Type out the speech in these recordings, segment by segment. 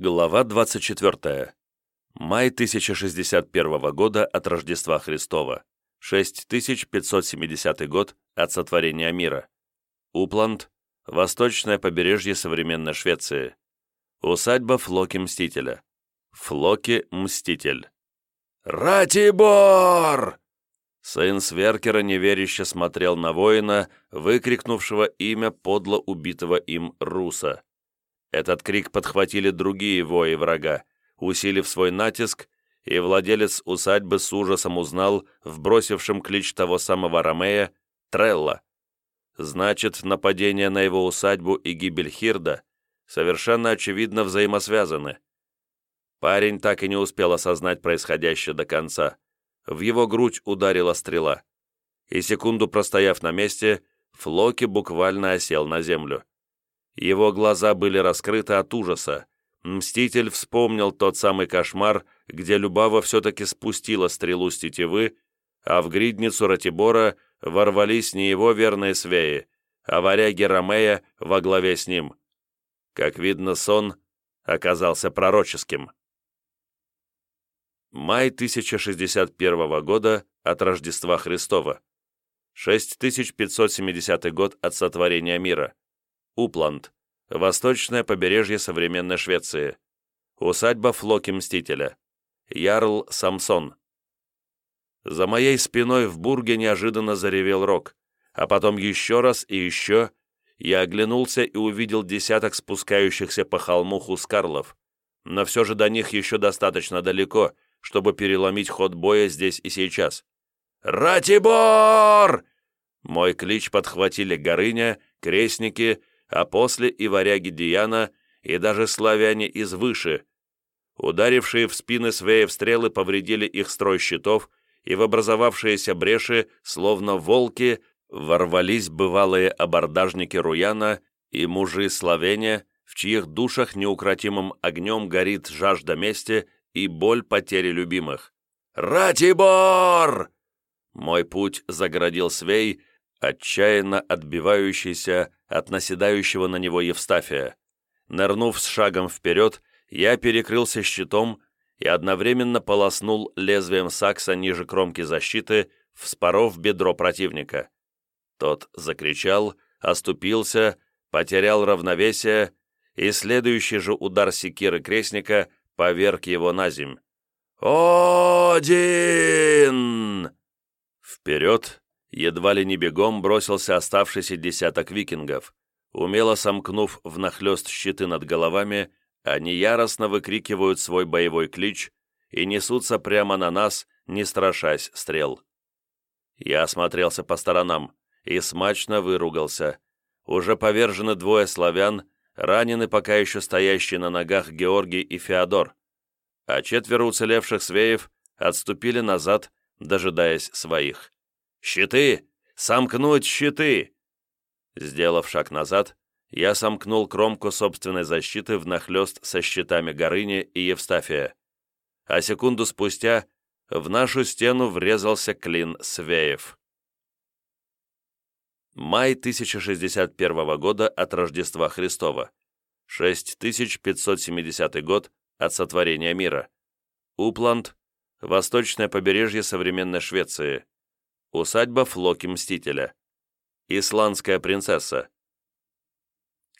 Глава 24. Май 1061 года от Рождества Христова. 6570 год от сотворения мира. Упланд. Восточное побережье современной Швеции. Усадьба Флоки-Мстителя. Флоки-Мститель. «Ратибор!» Сын Сверкера неверяще смотрел на воина, выкрикнувшего имя подло убитого им Руса. Этот крик подхватили другие вои врага, усилив свой натиск, и владелец усадьбы с ужасом узнал в бросившем клич того самого Ромея Трелла. Значит, нападение на его усадьбу и гибель Хирда совершенно очевидно взаимосвязаны. Парень так и не успел осознать происходящее до конца. В его грудь ударила стрела. И секунду простояв на месте, Флоки буквально осел на землю. Его глаза были раскрыты от ужаса. Мститель вспомнил тот самый кошмар, где Любава все-таки спустила стрелу с тетивы, а в гридницу Ратибора ворвались не его верные свеи, а варяги Ромея во главе с ним. Как видно, сон оказался пророческим. Май 1061 года от Рождества Христова. 6570 год от сотворения мира. Упланд. Восточное побережье современной Швеции. Усадьба Флоки Мстителя. Ярл Самсон. За моей спиной в бурге неожиданно заревел рог, а потом еще раз и еще я оглянулся и увидел десяток спускающихся по холму хускарлов, но все же до них еще достаточно далеко, чтобы переломить ход боя здесь и сейчас. «Ратибор!» Мой клич подхватили Горыня, крестники а после и варяги Диана, и даже славяне из Выше. Ударившие в спины свеев стрелы повредили их строй щитов, и в образовавшиеся бреши, словно волки, ворвались бывалые абордажники Руяна и мужи Словения, в чьих душах неукротимым огнем горит жажда мести и боль потери любимых. «Ратибор!» Мой путь загородил Свей, отчаянно отбивающийся от наседающего на него Евстафия. Нырнув с шагом вперед, я перекрылся щитом и одновременно полоснул лезвием сакса ниже кромки защиты, вспоров бедро противника. Тот закричал, оступился, потерял равновесие, и следующий же удар секиры крестника поверг его на земь. «Один!» Вперед, едва ли не бегом бросился оставшийся десяток викингов. Умело сомкнув внахлёст щиты над головами, они яростно выкрикивают свой боевой клич и несутся прямо на нас, не страшась стрел. Я осмотрелся по сторонам и смачно выругался. Уже повержены двое славян, ранены пока еще стоящие на ногах Георгий и Феодор, а четверо уцелевших свеев отступили назад, дожидаясь своих. «Щиты! Сомкнуть щиты!» Сделав шаг назад, я сомкнул кромку собственной защиты внахлёст со щитами Горыни и Евстафия. А секунду спустя в нашу стену врезался клин Свеев. Май 1061 года от Рождества Христова. 6570 год от сотворения мира. Упланд, восточное побережье современной Швеции. Усадьба Флоки Мстителя. Исландская принцесса.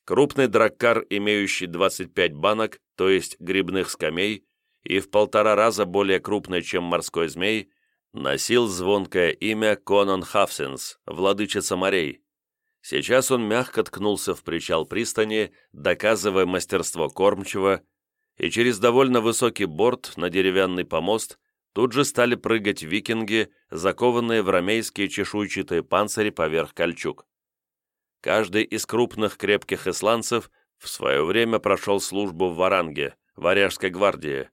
Крупный драккар, имеющий 25 банок, то есть грибных скамей, и в полтора раза более крупный, чем морской змей, носил звонкое имя Конан Хавсенс, владычица морей. Сейчас он мягко ткнулся в причал пристани, доказывая мастерство кормчего, и через довольно высокий борт на деревянный помост Тут же стали прыгать викинги, закованные в ромейские чешуйчатые панцири поверх кольчуг. Каждый из крупных крепких исландцев в свое время прошел службу в Варанге, Варяжской гвардии.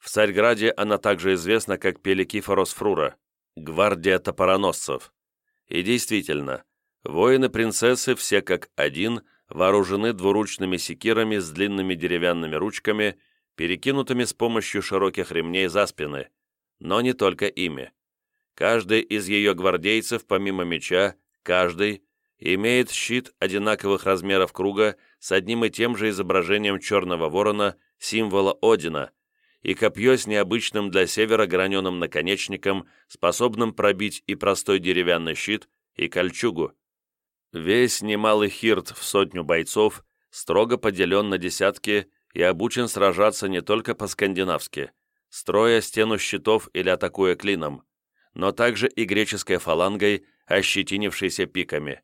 В Царьграде она также известна как Пеликифорос Фрура, гвардия топороносцев. И действительно, воины-принцессы все как один вооружены двуручными секирами с длинными деревянными ручками, перекинутыми с помощью широких ремней за спины – но не только ими. Каждый из ее гвардейцев, помимо меча, каждый, имеет щит одинаковых размеров круга с одним и тем же изображением черного ворона символа Одина, и копье с необычным для севера граненым наконечником, способным пробить и простой деревянный щит, и кольчугу. Весь немалый хирт в сотню бойцов строго поделен на десятки и обучен сражаться не только по-скандинавски, строя стену щитов или атакуя клином, но также и греческой фалангой, ощетинившейся пиками.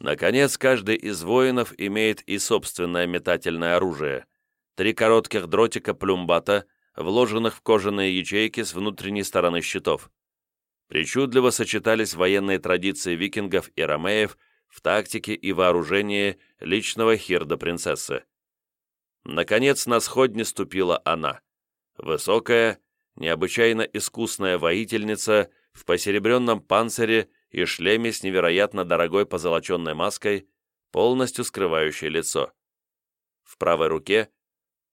Наконец, каждый из воинов имеет и собственное метательное оружие. Три коротких дротика плюмбата, вложенных в кожаные ячейки с внутренней стороны щитов. Причудливо сочетались военные традиции викингов и ромеев в тактике и вооружении личного хирда принцессы. Наконец на сходне ступила она. Высокая, необычайно искусная воительница в посеребренном панцире и шлеме с невероятно дорогой позолоченной маской, полностью скрывающей лицо. В правой руке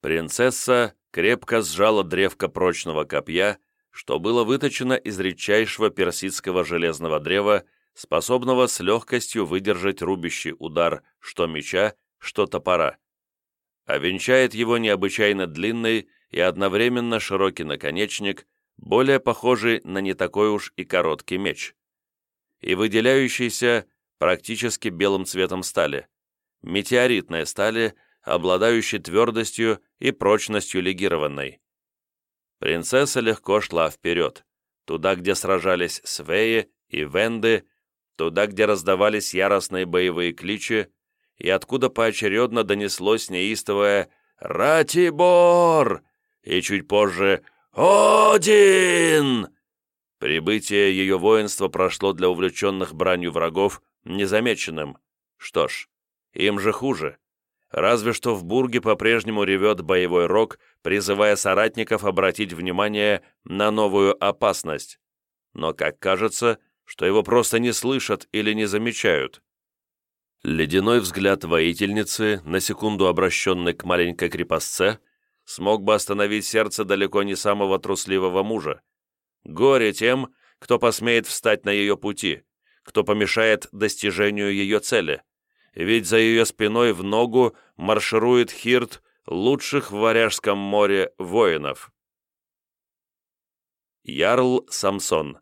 принцесса крепко сжала древко прочного копья, что было выточено из редчайшего персидского железного древа, способного с легкостью выдержать рубящий удар что меча, что топора. А венчает его необычайно длинный и одновременно широкий наконечник, более похожий на не такой уж и короткий меч и выделяющейся практически белым цветом стали, метеоритной стали, обладающей твердостью и прочностью легированной. Принцесса легко шла вперед, туда, где сражались Свеи и Венды, туда, где раздавались яростные боевые кличи, и откуда поочередно донеслось неистовое «Ратибор!» И чуть позже «Один!» Прибытие ее воинства прошло для увлеченных бранью врагов незамеченным. Что ж, им же хуже. Разве что в Бурге по-прежнему ревет боевой рог, призывая соратников обратить внимание на новую опасность. Но, как кажется, что его просто не слышат или не замечают. Ледяной взгляд воительницы, на секунду обращенный к маленькой крепостце, смог бы остановить сердце далеко не самого трусливого мужа, Горе тем, кто посмеет встать на ее пути, кто помешает достижению ее цели. Ведь за ее спиной в ногу марширует Хирт лучших в Варяжском море воинов. Ярл Самсон.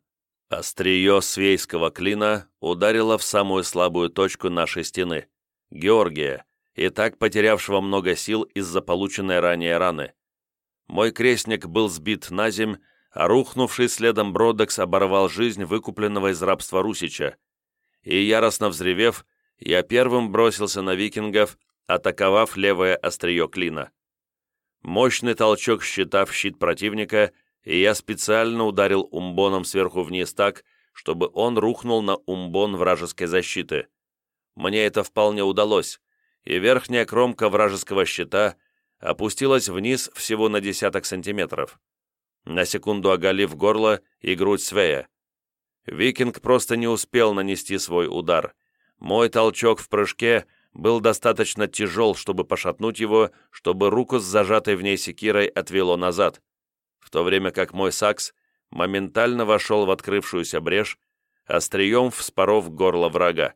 Острие свейского клина ударило в самую слабую точку нашей стены, Георгия, и так потерявшего много сил из-за полученной ранее раны. Мой крестник был сбит на земь, а рухнувший следом Бродекс оборвал жизнь выкупленного из рабства Русича. И, яростно взревев, я первым бросился на викингов, атаковав левое острие клина. Мощный толчок щита в щит противника, и я специально ударил умбоном сверху вниз так, чтобы он рухнул на умбон вражеской защиты. Мне это вполне удалось, и верхняя кромка вражеского щита опустилась вниз всего на десяток сантиметров на секунду оголив горло и грудь Свея. Викинг просто не успел нанести свой удар. Мой толчок в прыжке был достаточно тяжел, чтобы пошатнуть его, чтобы руку с зажатой в ней секирой отвело назад, в то время как мой сакс моментально вошел в открывшуюся брешь, острием вспоров горло врага.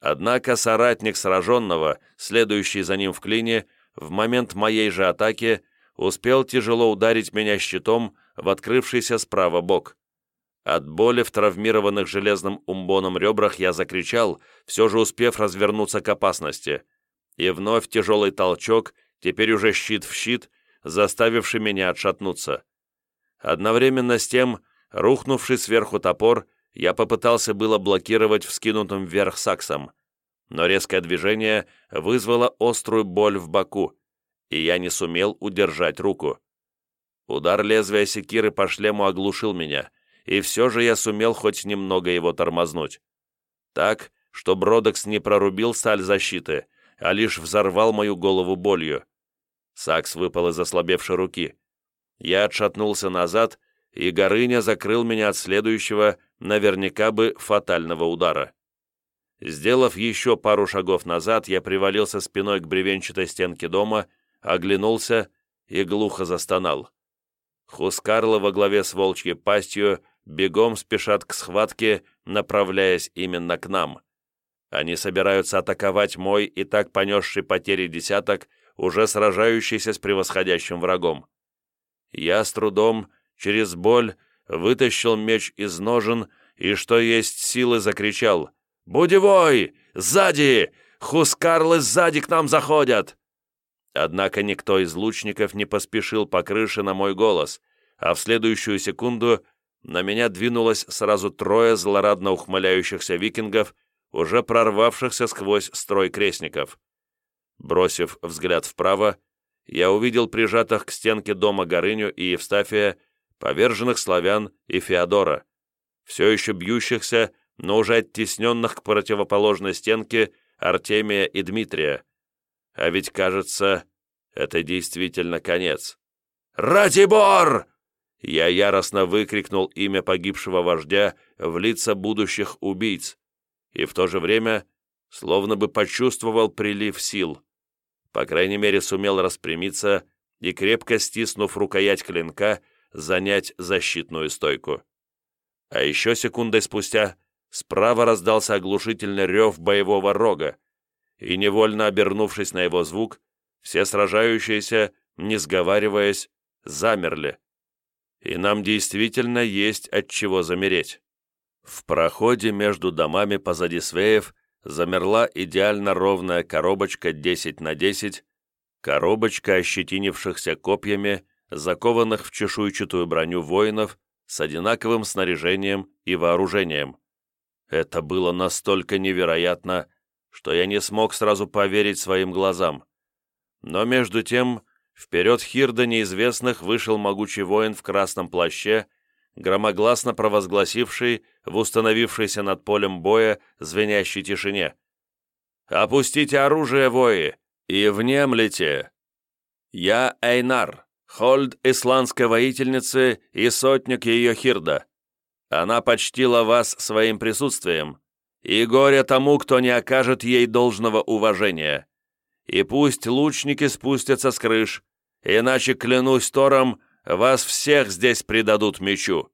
Однако соратник сраженного, следующий за ним в клине, в момент моей же атаки успел тяжело ударить меня щитом в открывшийся справа бок. От боли в травмированных железным умбоном ребрах я закричал, все же успев развернуться к опасности. И вновь тяжелый толчок, теперь уже щит в щит, заставивший меня отшатнуться. Одновременно с тем, рухнувший сверху топор, я попытался было блокировать вскинутым вверх саксом, но резкое движение вызвало острую боль в боку, и я не сумел удержать руку. Удар лезвия секиры по шлему оглушил меня, и все же я сумел хоть немного его тормознуть. Так, что Бродекс не прорубил сталь защиты, а лишь взорвал мою голову болью. Сакс выпал из ослабевшей руки. Я отшатнулся назад, и Горыня закрыл меня от следующего, наверняка бы, фатального удара. Сделав еще пару шагов назад, я привалился спиной к бревенчатой стенке дома оглянулся и глухо застонал. Хускарлы во главе с волчьей пастью бегом спешат к схватке, направляясь именно к нам. Они собираются атаковать мой и так понесший потери десяток, уже сражающийся с превосходящим врагом. Я с трудом, через боль, вытащил меч из ножен и, что есть силы, закричал «Будевой! Сзади! Хускарлы сзади к нам заходят!» Однако никто из лучников не поспешил по крыше на мой голос, а в следующую секунду на меня двинулось сразу трое злорадно ухмыляющихся викингов, уже прорвавшихся сквозь строй крестников. Бросив взгляд вправо, я увидел прижатых к стенке дома Горыню и Евстафия, поверженных славян и Феодора, все еще бьющихся, но уже оттесненных к противоположной стенке Артемия и Дмитрия. А ведь, кажется, это действительно конец. «Ратибор!» Я яростно выкрикнул имя погибшего вождя в лица будущих убийц и в то же время словно бы почувствовал прилив сил. По крайней мере, сумел распрямиться и, крепко стиснув рукоять клинка, занять защитную стойку. А еще секундой спустя справа раздался оглушительный рев боевого рога, и, невольно обернувшись на его звук, все сражающиеся, не сговариваясь, замерли. И нам действительно есть от чего замереть. В проходе между домами позади свеев замерла идеально ровная коробочка 10 на 10, коробочка ощетинившихся копьями, закованных в чешуйчатую броню воинов с одинаковым снаряжением и вооружением. Это было настолько невероятно, что я не смог сразу поверить своим глазам. Но между тем, вперед Хирда неизвестных вышел могучий воин в красном плаще, громогласно провозгласивший в установившейся над полем боя звенящей тишине. «Опустите оружие, вои, и внемлите! Я Эйнар, Хольд исландской воительницы и сотник ее Хирда. Она почтила вас своим присутствием, и горе тому, кто не окажет ей должного уважения. И пусть лучники спустятся с крыш, иначе, клянусь Тором, вас всех здесь предадут мечу».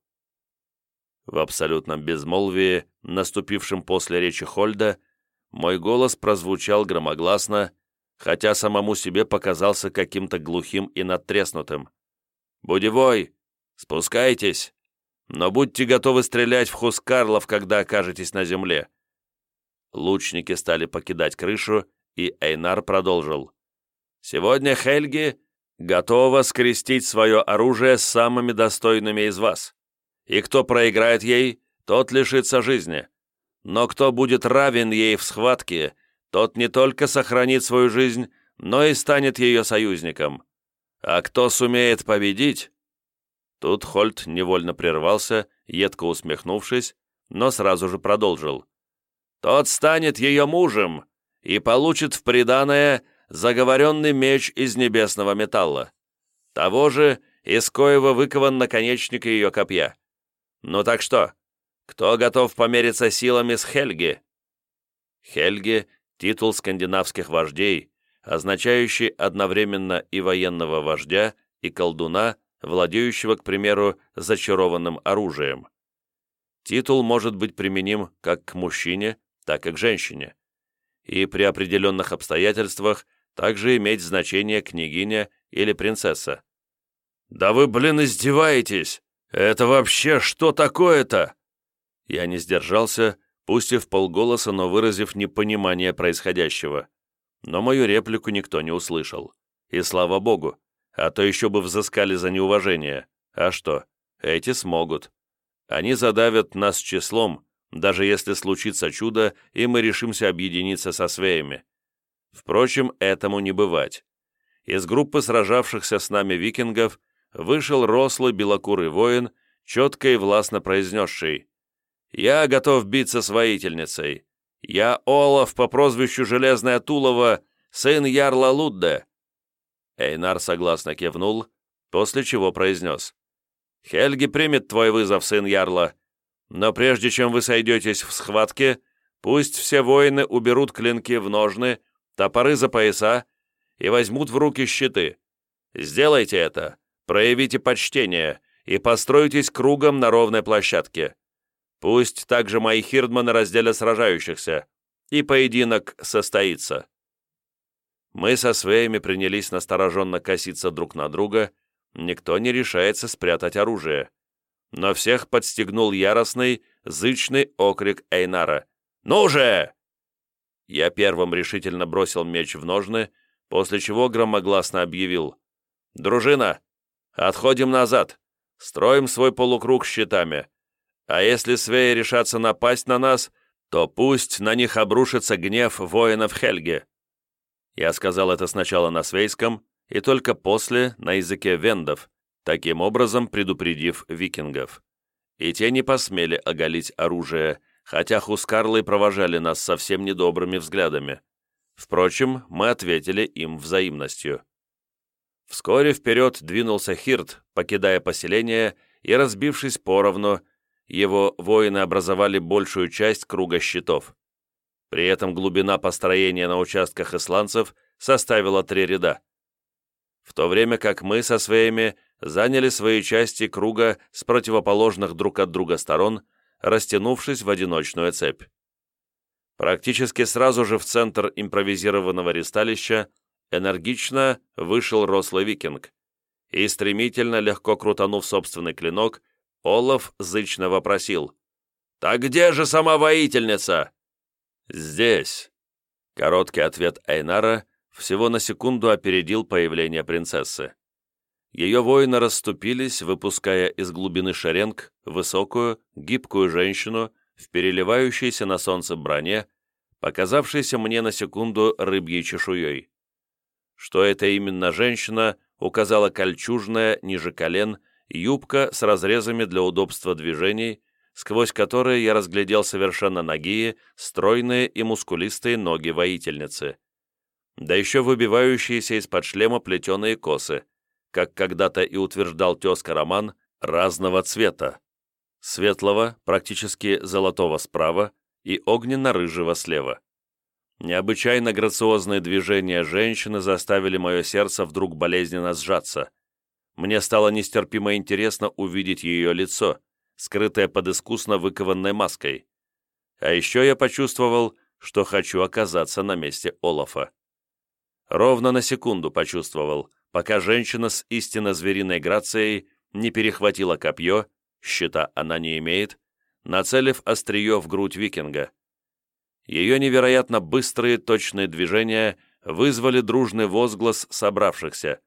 В абсолютном безмолвии, наступившем после речи Хольда, мой голос прозвучал громогласно, хотя самому себе показался каким-то глухим и надтреснутым. «Будевой, спускайтесь, но будьте готовы стрелять в Хускарлов, когда окажетесь на земле». Лучники стали покидать крышу, и Эйнар продолжил. «Сегодня Хельги готова скрестить свое оружие с самыми достойными из вас и кто проиграет ей, тот лишится жизни. Но кто будет равен ей в схватке, тот не только сохранит свою жизнь, но и станет ее союзником. А кто сумеет победить...» Тут Хольт невольно прервался, едко усмехнувшись, но сразу же продолжил. «Тот станет ее мужем и получит в приданое заговоренный меч из небесного металла. Того же, из коего выкован наконечник ее копья. «Ну так что, кто готов помериться силами с Хельги?» Хельги — титул скандинавских вождей, означающий одновременно и военного вождя, и колдуна, владеющего, к примеру, зачарованным оружием. Титул может быть применим как к мужчине, так и к женщине. И при определенных обстоятельствах также иметь значение княгиня или принцесса. «Да вы, блин, издеваетесь!» «Это вообще что такое-то?» Я не сдержался, пустив полголоса, но выразив непонимание происходящего. Но мою реплику никто не услышал. И слава богу, а то еще бы взыскали за неуважение. А что, эти смогут. Они задавят нас числом, даже если случится чудо, и мы решимся объединиться со свеями. Впрочем, этому не бывать. Из группы сражавшихся с нами викингов вышел рослый белокурый воин, четко и властно произнесший «Я готов биться с воительницей. Я Олаф по прозвищу Железная Тулова, сын Ярла Лудде». Эйнар согласно кивнул, после чего произнес «Хельги примет твой вызов, сын Ярла, но прежде чем вы сойдетесь в схватке, пусть все воины уберут клинки в ножны, топоры за пояса и возьмут в руки щиты. Сделайте это, проявите почтение и постройтесь кругом на ровной площадке. Пусть также мои хирдманы разделят сражающихся, и поединок состоится». Мы со своими принялись настороженно коситься друг на друга, никто не решается спрятать оружие. Но всех подстегнул яростный, зычный окрик Эйнара. «Ну же!» Я первым решительно бросил меч в ножны, после чего громогласно объявил. «Дружина, отходим назад, строим свой полукруг щитами. А если свеи решатся напасть на нас, то пусть на них обрушится гнев воинов Хельги». Я сказал это сначала на свейском и только после на языке вендов, таким образом предупредив викингов. И те не посмели оголить оружие, хотя хускарлы провожали нас совсем недобрыми взглядами. Впрочем, мы ответили им взаимностью. Вскоре вперед двинулся Хирт, покидая поселение и, разбившись поровну, его воины образовали большую часть круга щитов. При этом глубина построения на участках исландцев составила три ряда. В то время как мы со своими заняли свои части круга с противоположных друг от друга сторон, растянувшись в одиночную цепь. Практически сразу же в центр импровизированного ристалища энергично вышел рослый викинг, и стремительно, легко крутанув собственный клинок, Олаф зычно вопросил. «Так где же сама воительница?» «Здесь». Короткий ответ Эйнара всего на секунду опередил появление принцессы. Ее воины расступились, выпуская из глубины шеренг высокую, гибкую женщину в переливающейся на солнце броне, показавшейся мне на секунду рыбьей чешуей. Что это именно женщина, указала кольчужная, ниже колен, юбка с разрезами для удобства движений, сквозь которые я разглядел совершенно нагие, стройные и мускулистые ноги воительницы. Да еще выбивающиеся из-под шлема плетеные косы, как когда-то и утверждал тезка Роман, разного цвета. Светлого, практически золотого справа и огненно-рыжего слева. Необычайно грациозные движения женщины заставили мое сердце вдруг болезненно сжаться. Мне стало нестерпимо интересно увидеть ее лицо, скрытое под искусно выкованной маской. А еще я почувствовал, что хочу оказаться на месте Олафа. Ровно на секунду почувствовал – пока женщина с истинно звериной грацией не перехватила копье, щита она не имеет, нацелив острие в грудь викинга. Ее невероятно быстрые точные движения вызвали дружный возглас собравшихся,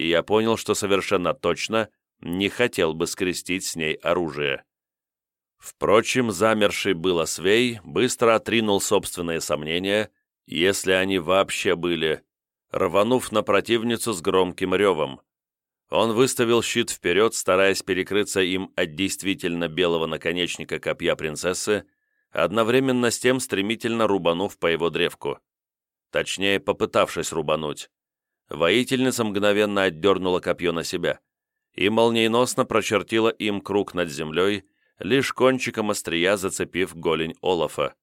и я понял, что совершенно точно не хотел бы скрестить с ней оружие. Впрочем, замерший было Свей быстро отринул собственные сомнения, если они вообще были, рванув на противницу с громким ревом. Он выставил щит вперед, стараясь перекрыться им от действительно белого наконечника копья принцессы, одновременно с тем стремительно рубанув по его древку. Точнее, попытавшись рубануть. Воительница мгновенно отдернула копье на себя и молниеносно прочертила им круг над землей, лишь кончиком острия зацепив голень Олафа.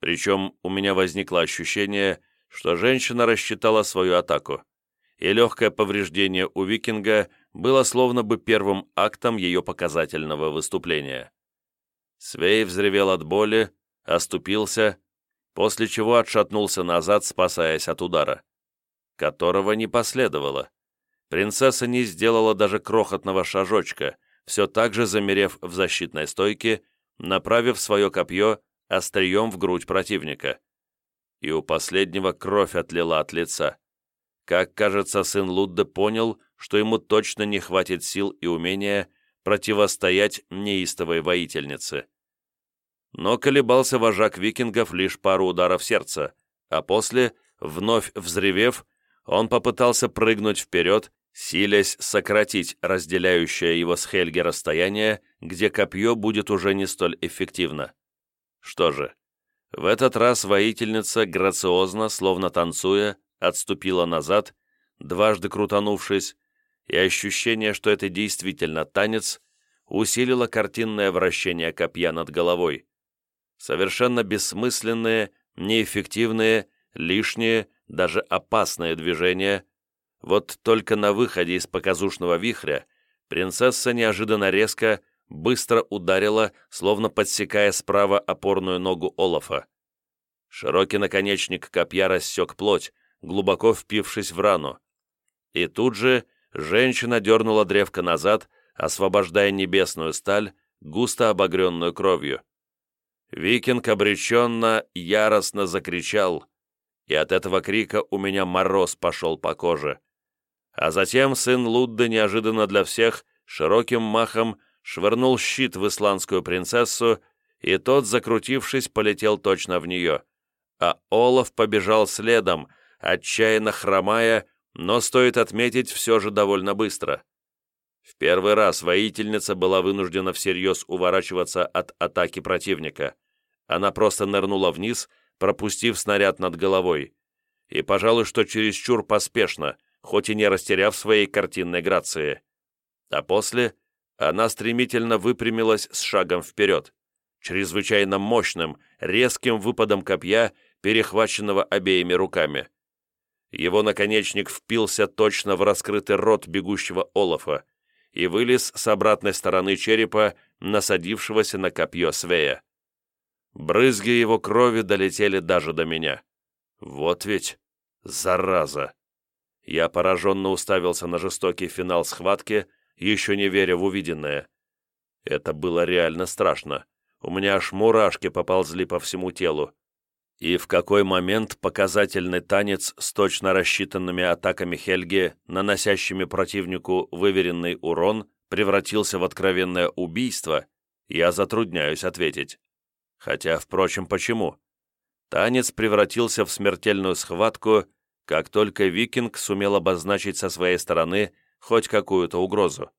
Причем у меня возникло ощущение, что женщина рассчитала свою атаку, и легкое повреждение у викинга было словно бы первым актом ее показательного выступления. Свей взревел от боли, оступился, после чего отшатнулся назад, спасаясь от удара, которого не последовало. Принцесса не сделала даже крохотного шажочка, все так же замерев в защитной стойке, направив свое копье острием в грудь противника и у последнего кровь отлила от лица. Как кажется, сын Лудда понял, что ему точно не хватит сил и умения противостоять неистовой воительнице. Но колебался вожак викингов лишь пару ударов сердца, а после, вновь взревев, он попытался прыгнуть вперед, силясь сократить разделяющее его с Хельги расстояние, где копье будет уже не столь эффективно. Что же, в этот раз воительница грациозно, словно танцуя, отступила назад, дважды крутанувшись, и ощущение, что это действительно танец, усилило картинное вращение копья над головой. Совершенно бессмысленные, неэффективные, лишние, даже опасные движения. Вот только на выходе из показушного вихря принцесса неожиданно резко быстро ударила, словно подсекая справа опорную ногу Олафа. Широкий наконечник копья рассек плоть, глубоко впившись в рану. И тут же женщина дернула древко назад, освобождая небесную сталь, густо обогренную кровью. Викинг обреченно, яростно закричал, и от этого крика у меня мороз пошел по коже. А затем сын Лудды неожиданно для всех широким махом швырнул щит в исландскую принцессу, и тот, закрутившись, полетел точно в нее. А Олаф побежал следом, отчаянно хромая, но, стоит отметить, все же довольно быстро. В первый раз воительница была вынуждена всерьез уворачиваться от атаки противника. Она просто нырнула вниз, пропустив снаряд над головой. И, пожалуй, что чересчур поспешно, хоть и не растеряв своей картинной грации. А после она стремительно выпрямилась с шагом вперед, чрезвычайно мощным, резким выпадом копья, перехваченного обеими руками. Его наконечник впился точно в раскрытый рот бегущего Олафа, и вылез с обратной стороны черепа, насадившегося на копье Свея. Брызги его крови долетели даже до меня. Вот ведь зараза! Я пораженно уставился на жестокий финал схватки, еще не веря в увиденное. Это было реально страшно. У меня аж мурашки поползли по всему телу. И в какой момент показательный танец с точно рассчитанными атаками Хельги, наносящими противнику выверенный урон, превратился в откровенное убийство, я затрудняюсь ответить. Хотя, впрочем, почему? Танец превратился в смертельную схватку, как только викинг сумел обозначить со своей стороны хоть какую-то угрозу.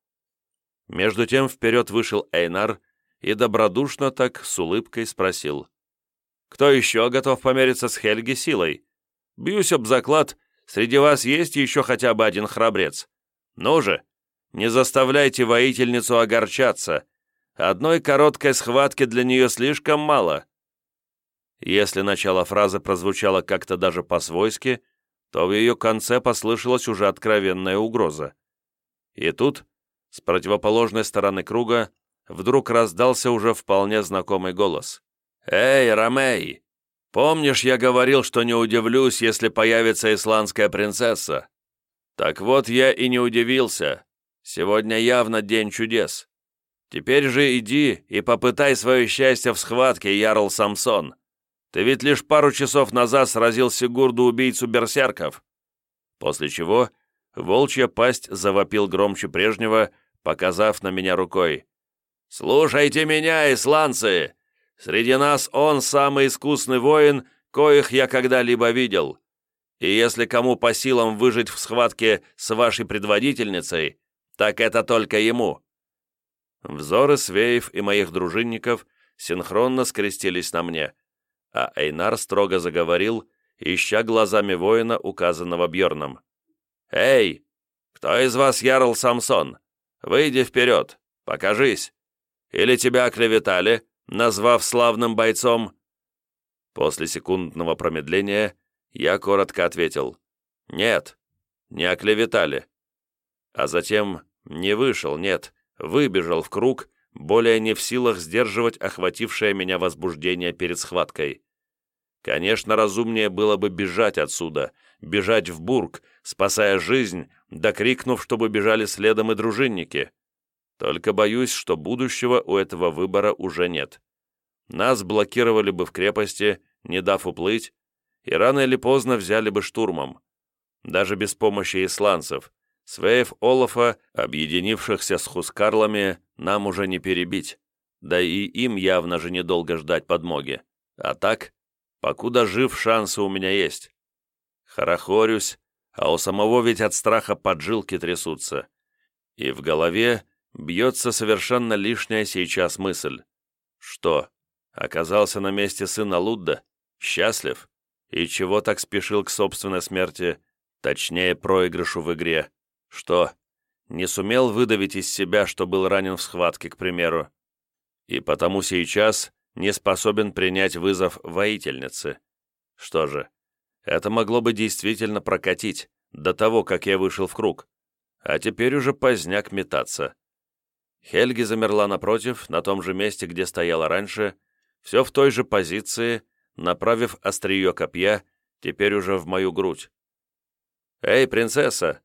Между тем вперед вышел Эйнар и добродушно так с улыбкой спросил. Кто еще готов помериться с Хельги силой? Бьюсь об заклад, среди вас есть еще хотя бы один храбрец. Ну же, не заставляйте воительницу огорчаться. Одной короткой схватки для нее слишком мало. Если начало фразы прозвучало как-то даже по-свойски, то в ее конце послышалась уже откровенная угроза. И тут, с противоположной стороны круга, вдруг раздался уже вполне знакомый голос. «Эй, Ромей! Помнишь, я говорил, что не удивлюсь, если появится исландская принцесса? Так вот, я и не удивился. Сегодня явно день чудес. Теперь же иди и попытай свое счастье в схватке, Ярл Самсон. Ты ведь лишь пару часов назад сразил Сигурду-убийцу берсерков». После чего волчья пасть завопил громче прежнего, показав на меня рукой. «Слушайте меня, исландцы! Среди нас он самый искусный воин, коих я когда-либо видел. И если кому по силам выжить в схватке с вашей предводительницей, так это только ему». Взоры Свеев и моих дружинников синхронно скрестились на мне, а Эйнар строго заговорил, ища глазами воина, указанного Бьорном. «Эй, кто из вас ярл Самсон? Выйди вперед, покажись. Или тебя оклеветали, назвав славным бойцом?» После секундного промедления я коротко ответил «Нет, не оклеветали». А затем не вышел, нет, выбежал в круг, более не в силах сдерживать охватившее меня возбуждение перед схваткой. Конечно, разумнее было бы бежать отсюда, бежать в Бург, спасая жизнь, докрикнув, чтобы бежали следом и дружинники. Только боюсь, что будущего у этого выбора уже нет. Нас блокировали бы в крепости, не дав уплыть, и рано или поздно взяли бы штурмом. Даже без помощи исландцев, Свеев Олафа, объединившихся с хускарлами, нам уже не перебить. Да и им явно же недолго ждать подмоги. А так, покуда жив, шансы у меня есть. Хорохорюсь, а у самого ведь от страха поджилки трясутся. И в голове бьется совершенно лишняя сейчас мысль. Что, оказался на месте сына Лудда? Счастлив? И чего так спешил к собственной смерти, точнее, проигрышу в игре? Что, не сумел выдавить из себя, что был ранен в схватке, к примеру? И потому сейчас не способен принять вызов воительницы. Что же, это могло бы действительно прокатить, до того, как я вышел в круг. А теперь уже поздняк метаться. Хельги замерла напротив, на том же месте, где стояла раньше, все в той же позиции, направив острие копья, теперь уже в мою грудь. «Эй, принцесса,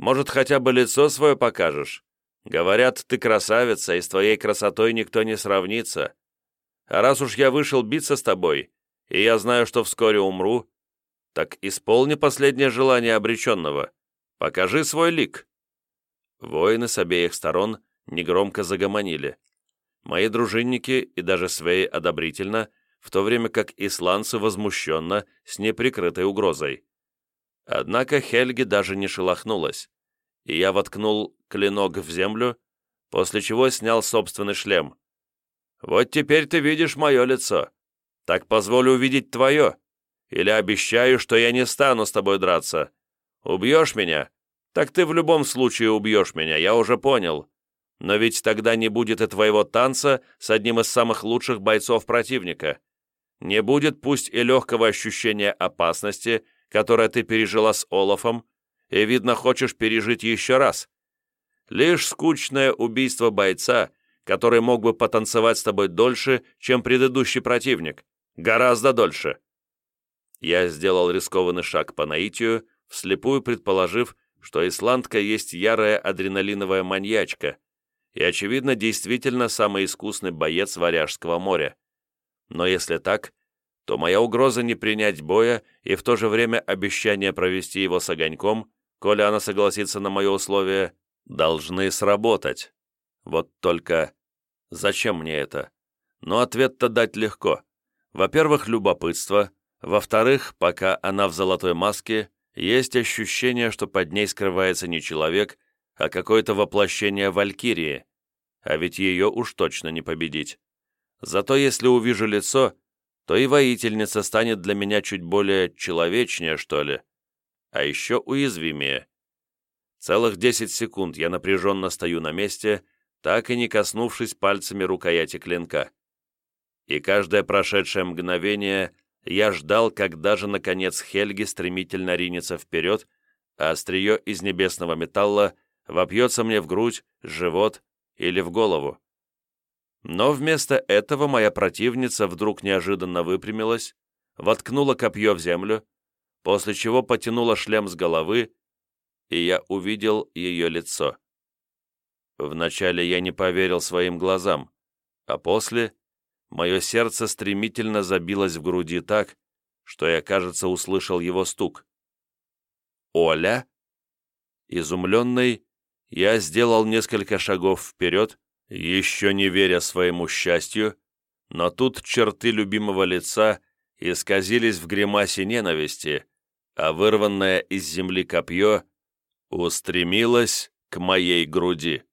может, хотя бы лицо свое покажешь? Говорят, ты красавица, и с твоей красотой никто не сравнится. А раз уж я вышел биться с тобой, и я знаю, что вскоре умру, так исполни последнее желание обреченного. Покажи свой лик». Воины с обеих сторон негромко загомонили. Мои дружинники и даже свеи одобрительно, в то время как исландцы возмущенно, с неприкрытой угрозой. Однако Хельги даже не шелохнулась, и я воткнул клинок в землю, после чего снял собственный шлем. «Вот теперь ты видишь мое лицо. Так позволю увидеть твое. Или обещаю, что я не стану с тобой драться. Убьешь меня? Так ты в любом случае убьешь меня, я уже понял. Но ведь тогда не будет и твоего танца с одним из самых лучших бойцов противника. Не будет пусть и легкого ощущения опасности, которое ты пережила с Олафом, и, видно, хочешь пережить еще раз. Лишь скучное убийство бойца, который мог бы потанцевать с тобой дольше, чем предыдущий противник. Гораздо дольше. Я сделал рискованный шаг по наитию, вслепую предположив, что исландка есть ярая адреналиновая маньячка и, очевидно, действительно самый искусный боец Варяжского моря. Но если так, то моя угроза не принять боя и в то же время обещание провести его с огоньком, коли она согласится на мое условие, должны сработать. Вот только зачем мне это? Но ответ-то дать легко. Во-первых, любопытство. Во-вторых, пока она в золотой маске, есть ощущение, что под ней скрывается не человек, а какое-то воплощение Валькирии. А ведь ее уж точно не победить. Зато если увижу лицо, то и воительница станет для меня чуть более человечнее, что ли, а еще уязвимее. Целых десять секунд я напряженно стою на месте, так и не коснувшись пальцами рукояти клинка. И каждое прошедшее мгновение я ждал, когда же, наконец, Хельги стремительно ринется вперед, а острие из небесного металла вопьется мне в грудь, живот или в голову. Но вместо этого моя противница вдруг неожиданно выпрямилась, воткнула копье в землю, после чего потянула шлем с головы, и я увидел ее лицо. Вначале я не поверил своим глазам, а после мое сердце стремительно забилось в груди так, что я, кажется, услышал его стук. «Оля?» Изумленный, я сделал несколько шагов вперед, еще не веря своему счастью, но тут черты любимого лица исказились в гримасе ненависти, а вырванное из земли копье устремилось к моей груди.